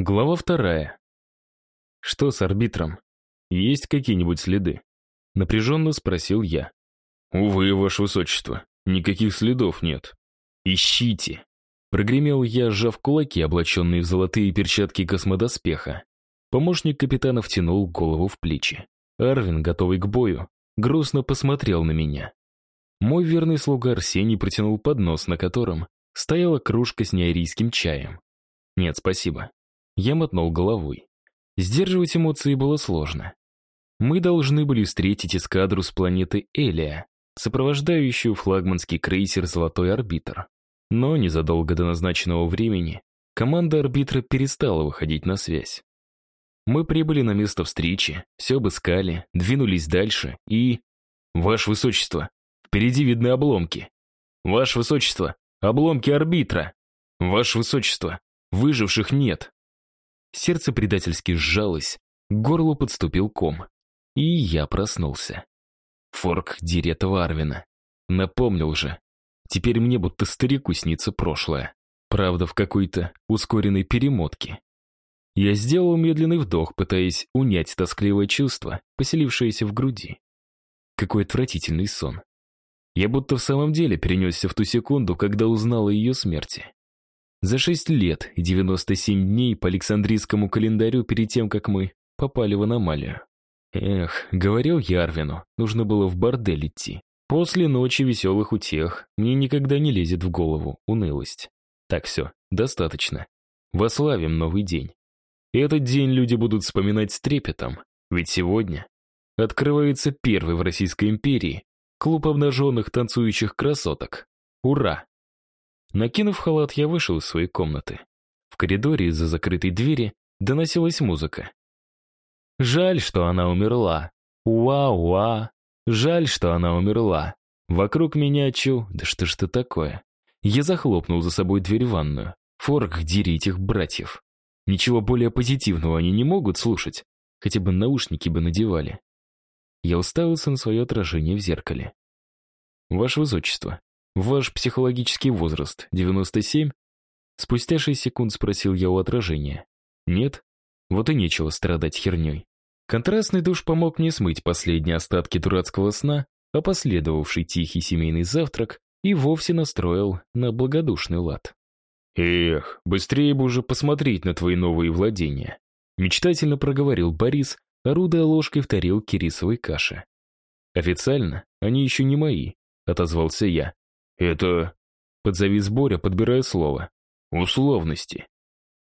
Глава вторая. Что с арбитром? Есть какие-нибудь следы? Напряженно спросил я. Увы, ваше высочество, никаких следов нет. Ищите. Прогремел я, сжав кулаки, облаченные в золотые перчатки космодоспеха. Помощник капитана втянул голову в плечи. Арвин, готовый к бою, грустно посмотрел на меня. Мой верный слуга Арсений протянул поднос, на котором стояла кружка с неарийским чаем. Нет, спасибо. Я мотнул головой. Сдерживать эмоции было сложно. Мы должны были встретить эскадру с планеты Элия, сопровождающую флагманский крейсер «Золотой арбитр». Но незадолго до назначенного времени команда арбитра перестала выходить на связь. Мы прибыли на место встречи, все обыскали, двинулись дальше и... «Ваше Высочество, впереди видны обломки. Ваше Высочество, обломки арбитра. Ваше Высочество, выживших нет». Сердце предательски сжалось, к горлу подступил ком. И я проснулся. Форк Дирета Варвина. Напомнил же. Теперь мне будто старику снится прошлое. Правда, в какой-то ускоренной перемотке. Я сделал медленный вдох, пытаясь унять тоскливое чувство, поселившееся в груди. Какой отвратительный сон. Я будто в самом деле перенесся в ту секунду, когда узнал о ее смерти. За шесть лет и 97 дней по Александрийскому календарю перед тем, как мы попали в аномалию. Эх, говорил Ярвину, нужно было в бордель идти. После ночи веселых утех мне никогда не лезет в голову унылость. Так все, достаточно. Вославим новый день. Этот день люди будут вспоминать с трепетом, ведь сегодня открывается первый в Российской империи клуб обнаженных танцующих красоток. Ура! Накинув халат, я вышел из своей комнаты. В коридоре из-за закрытой двери доносилась музыка. Жаль, что она умерла. Уа-уа. Жаль, что она умерла. Вокруг меня чу... Да что ж это такое? Я захлопнул за собой дверь в ванную. Форк, дери этих братьев. Ничего более позитивного они не могут слушать. Хотя бы наушники бы надевали. Я уставился на свое отражение в зеркале. Ваше Высочество, «Ваш психологический возраст 97?» Спустя шесть секунд спросил я у отражения. «Нет? Вот и нечего страдать херней». Контрастный душ помог мне смыть последние остатки дурацкого сна, а последовавший тихий семейный завтрак и вовсе настроил на благодушный лад. «Эх, быстрее бы уже посмотреть на твои новые владения», мечтательно проговорил Борис, орудуя ложкой в тарелке рисовой каши. «Официально они еще не мои», — отозвался я. «Это...» — подзавис Боря, подбирая слово. «Условности».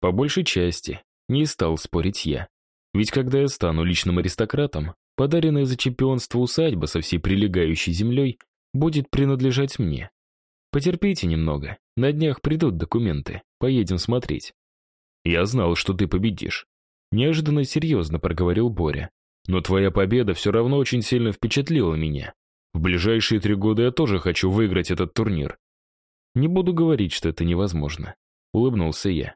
По большей части, не стал спорить я. Ведь когда я стану личным аристократом, подаренная за чемпионство усадьба со всей прилегающей землей будет принадлежать мне. Потерпите немного, на днях придут документы, поедем смотреть. Я знал, что ты победишь. Неожиданно серьезно проговорил Боря. Но твоя победа все равно очень сильно впечатлила меня. В ближайшие три года я тоже хочу выиграть этот турнир. Не буду говорить, что это невозможно. Улыбнулся я.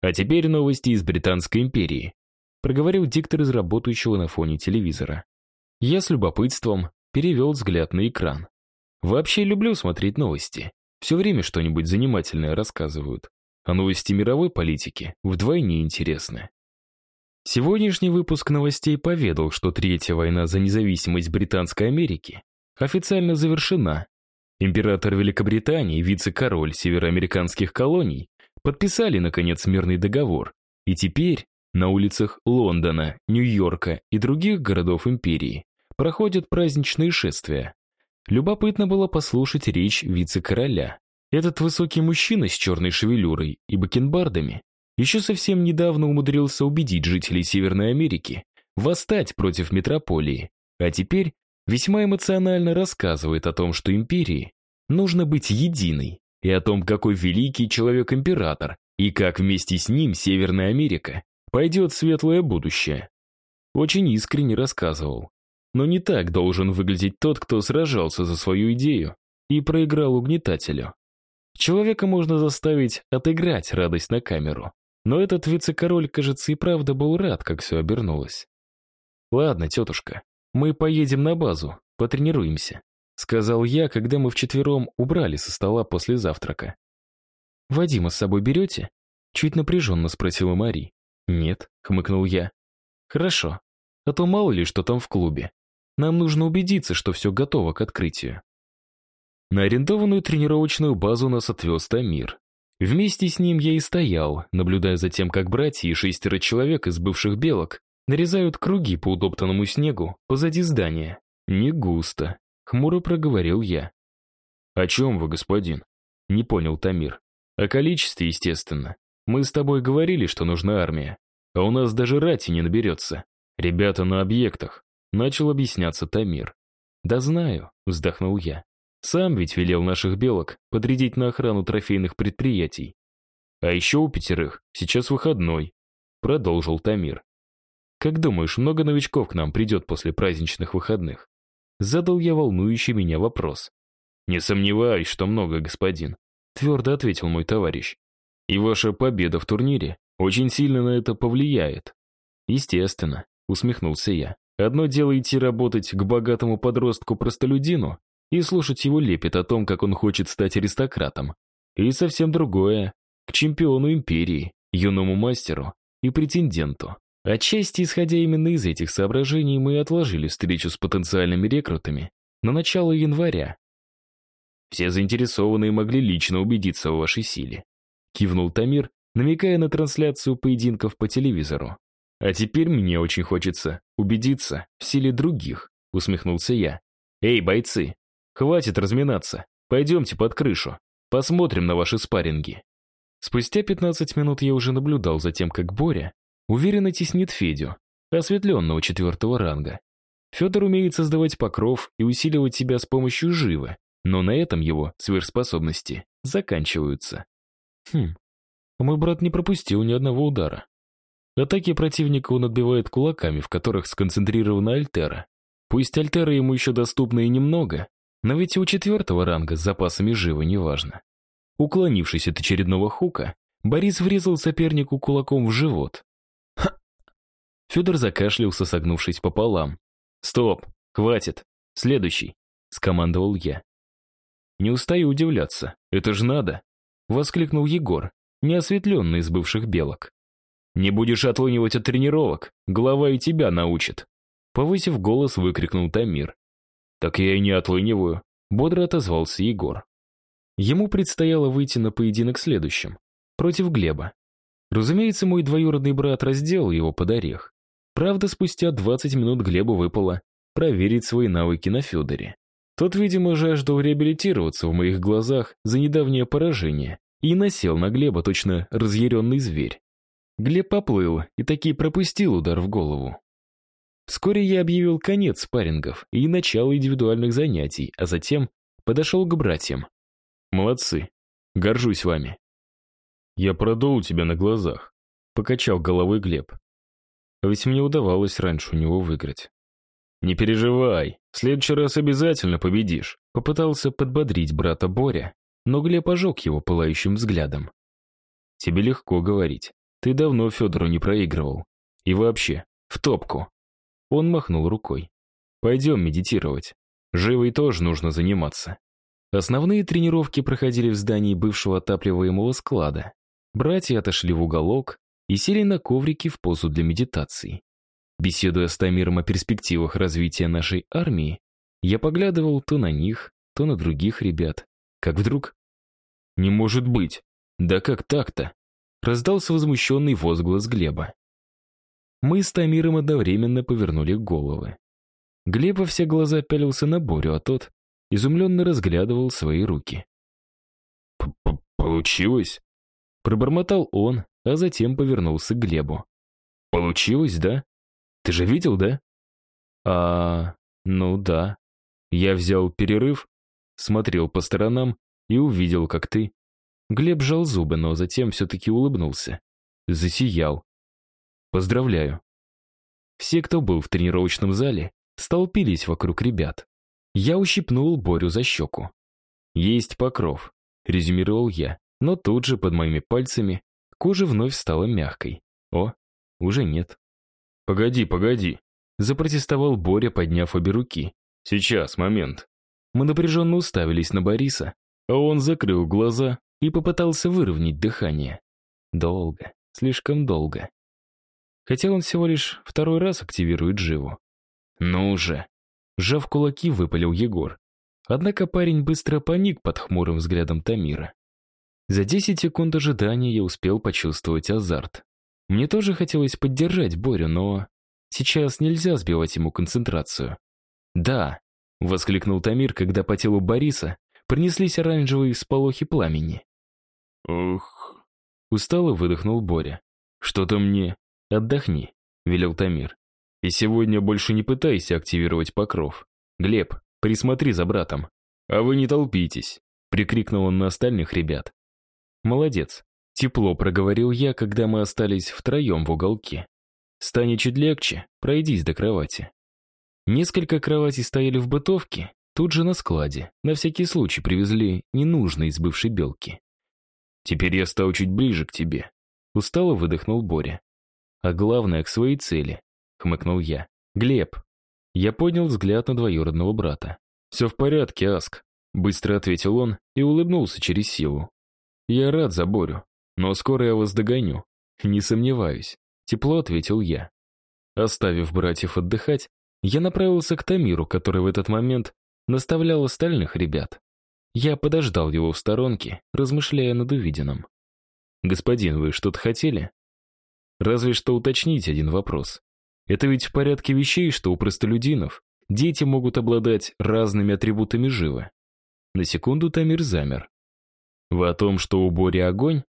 А теперь новости из Британской империи. Проговорил диктор из работающего на фоне телевизора. Я с любопытством перевел взгляд на экран. Вообще люблю смотреть новости. Все время что-нибудь занимательное рассказывают. А новости мировой политики вдвойне интересны. Сегодняшний выпуск новостей поведал, что Третья война за независимость Британской Америки официально завершена. Император Великобритании и вице-король североамериканских колоний подписали, наконец, мирный договор, и теперь на улицах Лондона, Нью-Йорка и других городов империи проходят праздничные шествия. Любопытно было послушать речь вице-короля. Этот высокий мужчина с черной шевелюрой и бакенбардами еще совсем недавно умудрился убедить жителей Северной Америки восстать против метрополии, а теперь весьма эмоционально рассказывает о том, что империи нужно быть единой, и о том, какой великий человек-император, и как вместе с ним Северная Америка пойдет светлое будущее. Очень искренне рассказывал. Но не так должен выглядеть тот, кто сражался за свою идею и проиграл угнетателю. Человека можно заставить отыграть радость на камеру. Но этот вице-король, кажется, и правда был рад, как все обернулось. «Ладно, тетушка, мы поедем на базу, потренируемся», сказал я, когда мы вчетвером убрали со стола после завтрака. «Вадима с собой берете?» Чуть напряженно спросила Мари. «Нет», — хмыкнул я. «Хорошо. А то мало ли, что там в клубе. Нам нужно убедиться, что все готово к открытию». На арендованную тренировочную базу нас отвез Тамир. Вместе с ним я и стоял, наблюдая за тем, как братья и шестеро человек из бывших белок нарезают круги по удобтанному снегу позади здания. Не густо, хмуро проговорил я. «О чем вы, господин?» Не понял Тамир. «О количестве, естественно. Мы с тобой говорили, что нужна армия. А у нас даже рати не наберется. Ребята на объектах», — начал объясняться Тамир. «Да знаю», — вздохнул я. «Сам ведь велел наших белок подрядить на охрану трофейных предприятий. А еще у пятерых сейчас выходной», — продолжил Тамир. «Как думаешь, много новичков к нам придет после праздничных выходных?» Задал я волнующий меня вопрос. «Не сомневаюсь, что много, господин», — твердо ответил мой товарищ. «И ваша победа в турнире очень сильно на это повлияет». «Естественно», — усмехнулся я. «Одно дело идти работать к богатому подростку-простолюдину и слушать его лепет о том, как он хочет стать аристократом. И совсем другое — к чемпиону империи, юному мастеру и претенденту. Отчасти, исходя именно из этих соображений, мы отложили встречу с потенциальными рекрутами на начало января, все заинтересованные могли лично убедиться в вашей силе. Кивнул Тамир, намекая на трансляцию поединков по телевизору. А теперь мне очень хочется убедиться в силе других, усмехнулся я. Эй, бойцы, хватит разминаться. Пойдемте под крышу. Посмотрим на ваши спарринги. Спустя 15 минут я уже наблюдал за тем, как Боря уверенно теснит Федю, осветленного четвертого ранга. Федор умеет создавать покров и усиливать себя с помощью живы, но на этом его сверхспособности заканчиваются. Хм, а мой брат не пропустил ни одного удара. Атаки противника он отбивает кулаками, в которых сконцентрирована Альтера. Пусть Альтера ему еще доступна и немного, но ведь и у четвертого ранга с запасами живы неважно. Уклонившись от очередного хука, Борис врезал сопернику кулаком в живот. Ха! Федор закашлялся, согнувшись пополам. «Стоп! Хватит! Следующий!» — скомандовал я. Не устаю удивляться. Это же надо!» — воскликнул Егор, неосветленный из бывших белок. «Не будешь отлынивать от тренировок, голова и тебя научит!» Повысив голос, выкрикнул Тамир. «Так я и не отлыниваю», — бодро отозвался Егор. Ему предстояло выйти на поединок следующим, против Глеба. Разумеется, мой двоюродный брат разделал его под орех. Правда, спустя 20 минут Глебу выпало проверить свои навыки на Федоре. Тот, видимо, жаждал реабилитироваться в моих глазах за недавнее поражение и насел на Глеба точно разъяренный зверь. Глеб поплыл и таки пропустил удар в голову. Вскоре я объявил конец спаррингов и начало индивидуальных занятий, а затем подошел к братьям. «Молодцы. Горжусь вами». «Я продул тебя на глазах», — покачал головой Глеб. А ведь мне удавалось раньше у него выиграть. «Не переживай, в следующий раз обязательно победишь», попытался подбодрить брата Боря, но Глеб ожег его пылающим взглядом. «Тебе легко говорить. Ты давно Федору не проигрывал. И вообще, в топку». Он махнул рукой. «Пойдем медитировать. Живой тоже нужно заниматься». Основные тренировки проходили в здании бывшего отапливаемого склада. Братья отошли в уголок и сели на коврики в позу для медитации. Беседуя с Тамиром о перспективах развития нашей армии, я поглядывал то на них, то на других ребят. Как вдруг... «Не может быть! Да как так-то?» Раздался возмущенный возглас Глеба. Мы с Тамиром одновременно повернули головы. Глеб во все глаза пялился на Борю, а тот изумленно разглядывал свои руки. П -п «Получилось?» Пробормотал он, а затем повернулся к Глебу. «Получилось, да?» Ты же видел, да? А, ну да. Я взял перерыв, смотрел по сторонам и увидел, как ты. Глеб жал зубы, но затем все-таки улыбнулся. Засиял. Поздравляю. Все, кто был в тренировочном зале, столпились вокруг ребят. Я ущипнул Борю за щеку. «Есть покров», — резюмировал я, но тут же под моими пальцами кожа вновь стала мягкой. О, уже нет. «Погоди, погоди», — запротестовал Боря, подняв обе руки. «Сейчас, момент». Мы напряженно уставились на Бориса, а он закрыл глаза и попытался выровнять дыхание. Долго, слишком долго. Хотя он всего лишь второй раз активирует живу. Ну же. Сжав кулаки, выпалил Егор. Однако парень быстро паник под хмурым взглядом Тамира. За 10 секунд ожидания я успел почувствовать азарт. Мне тоже хотелось поддержать Борю, но сейчас нельзя сбивать ему концентрацию. «Да!» — воскликнул Тамир, когда по телу Бориса пронеслись оранжевые всполохи пламени. «Ух!» — устало выдохнул Боря. «Что-то мне...» «Отдохни», — велел Тамир. «И сегодня больше не пытайся активировать покров. Глеб, присмотри за братом». «А вы не толпитесь», — прикрикнул он на остальных ребят. «Молодец», — тепло проговорил я, когда мы остались втроем в уголке. «Станет чуть легче, пройдись до кровати». Несколько кроватей стояли в бытовке, тут же на складе. На всякий случай привезли ненужные из бывшей белки. «Теперь я стал чуть ближе к тебе», — устало выдохнул Боря. «А главное, к своей цели», — хмыкнул я. «Глеб». Я поднял взгляд на двоюродного брата. «Все в порядке, Аск», — быстро ответил он и улыбнулся через силу. «Я рад за Борю, но скоро я вас догоню. Не сомневаюсь», — тепло ответил я. Оставив братьев отдыхать, я направился к Тамиру, который в этот момент наставлял остальных ребят. Я подождал его в сторонке, размышляя над увиденным. «Господин, вы что-то хотели?» «Разве что уточнить один вопрос. Это ведь в порядке вещей, что у простолюдинов дети могут обладать разными атрибутами живы». На секунду Тамир замер. «Вы о том, что у Бори огонь?»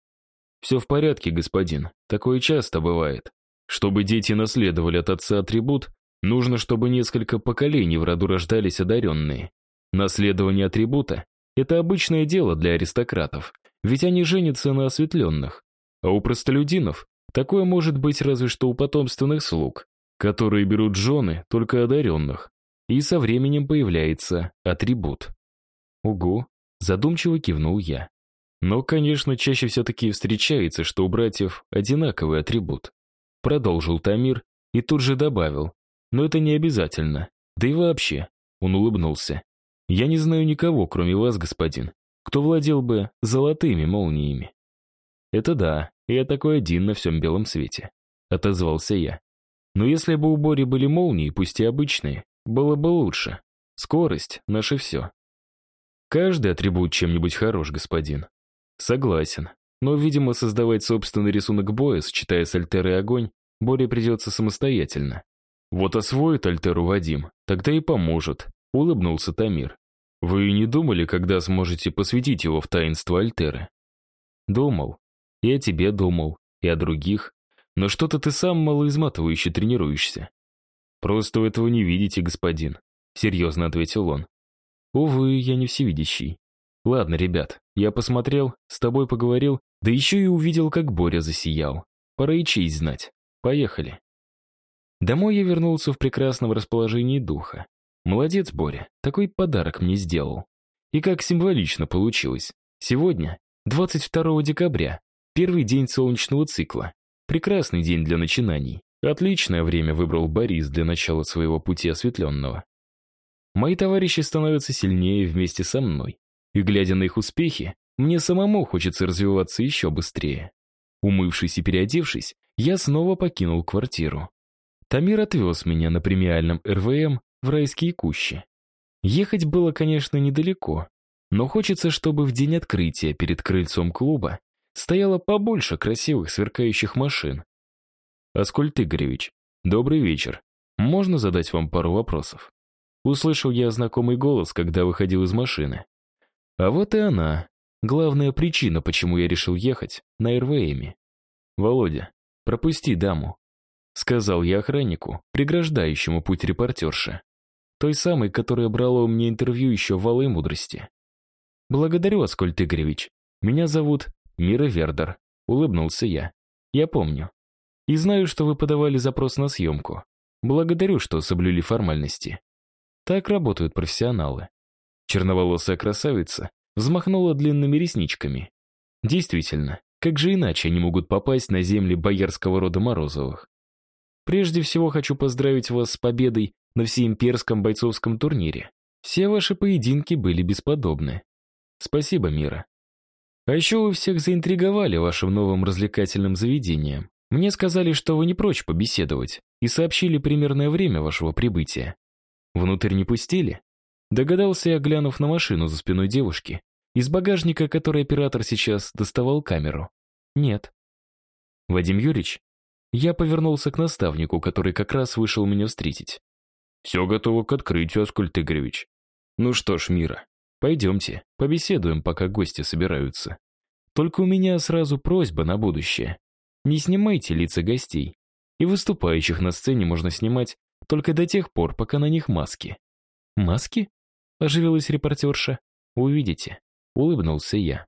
«Все в порядке, господин. Такое часто бывает. Чтобы дети наследовали от отца атрибут, нужно, чтобы несколько поколений в роду рождались одаренные. Наследование атрибута это обычное дело для аристократов, ведь они женятся на осветленных. А у простолюдинов такое может быть разве что у потомственных слуг, которые берут жены только одаренных. И со временем появляется атрибут. Угу, задумчиво кивнул я. Но, конечно, чаще все-таки встречается, что у братьев одинаковый атрибут. Продолжил Тамир и тут же добавил. Но это не обязательно. Да и вообще, он улыбнулся. Я не знаю никого, кроме вас, господин, кто владел бы золотыми молниями. Это да, я такой один на всем белом свете, отозвался я. Но если бы у Бори были молнии, пусть и обычные, было бы лучше. Скорость — наше все. Каждый атрибут чем-нибудь хорош, господин. Согласен. Но, видимо, создавать собственный рисунок боя, сочетая с альтерой огонь, Боре придется самостоятельно. Вот освоит альтеру Вадим, тогда и поможет, улыбнулся Тамир. Вы не думали, когда сможете посвятить его в таинство Альтеры? Думал. И о тебе думал, и о других. Но что-то ты сам малоизматывающе тренируешься. Просто вы этого не видите, господин, серьезно ответил он. Увы, я не всевидящий. Ладно, ребят, я посмотрел, с тобой поговорил, да еще и увидел, как Боря засиял. Пора и честь знать. Поехали. Домой я вернулся в прекрасном расположении духа. Молодец, Боря, такой подарок мне сделал. И как символично получилось. Сегодня, 22 декабря, первый день солнечного цикла. Прекрасный день для начинаний. Отличное время выбрал Борис для начала своего пути осветленного. Мои товарищи становятся сильнее вместе со мной. И глядя на их успехи, мне самому хочется развиваться еще быстрее. Умывшись и переодевшись, я снова покинул квартиру. Тамир отвез меня на премиальном РВМ в райские кущи. Ехать было, конечно, недалеко, но хочется, чтобы в день открытия перед крыльцом клуба стояло побольше красивых сверкающих машин. Аскольд Игоревич, добрый вечер. Можно задать вам пару вопросов? Услышал я знакомый голос, когда выходил из машины. А вот и она. Главная причина, почему я решил ехать на РВМе. Володя, пропусти даму, сказал я охраннику, преграждающему путь репортерши той самой, которая брала у меня интервью еще в «Алой мудрости». «Благодарю, Аскольд Игоревич. Меня зовут Мира Вердер», — улыбнулся я. «Я помню. И знаю, что вы подавали запрос на съемку. Благодарю, что соблюли формальности. Так работают профессионалы». Черноволосая красавица взмахнула длинными ресничками. Действительно, как же иначе они могут попасть на земли боярского рода Морозовых? Прежде всего хочу поздравить вас с победой на всеимперском бойцовском турнире. Все ваши поединки были бесподобны. Спасибо, Мира. А еще вы всех заинтриговали вашим новым развлекательным заведением. Мне сказали, что вы не прочь побеседовать, и сообщили примерное время вашего прибытия. Внутрь не пустили? Догадался я, глянув на машину за спиной девушки, из багажника которой оператор сейчас доставал камеру. Нет. Вадим Юрьевич, я повернулся к наставнику, который как раз вышел меня встретить. Все готово к открытию, Аскольд Игоревич. Ну что ж, Мира, пойдемте, побеседуем, пока гости собираются. Только у меня сразу просьба на будущее. Не снимайте лица гостей. И выступающих на сцене можно снимать только до тех пор, пока на них маски. Маски? Оживилась репортерша. Увидите. Улыбнулся я.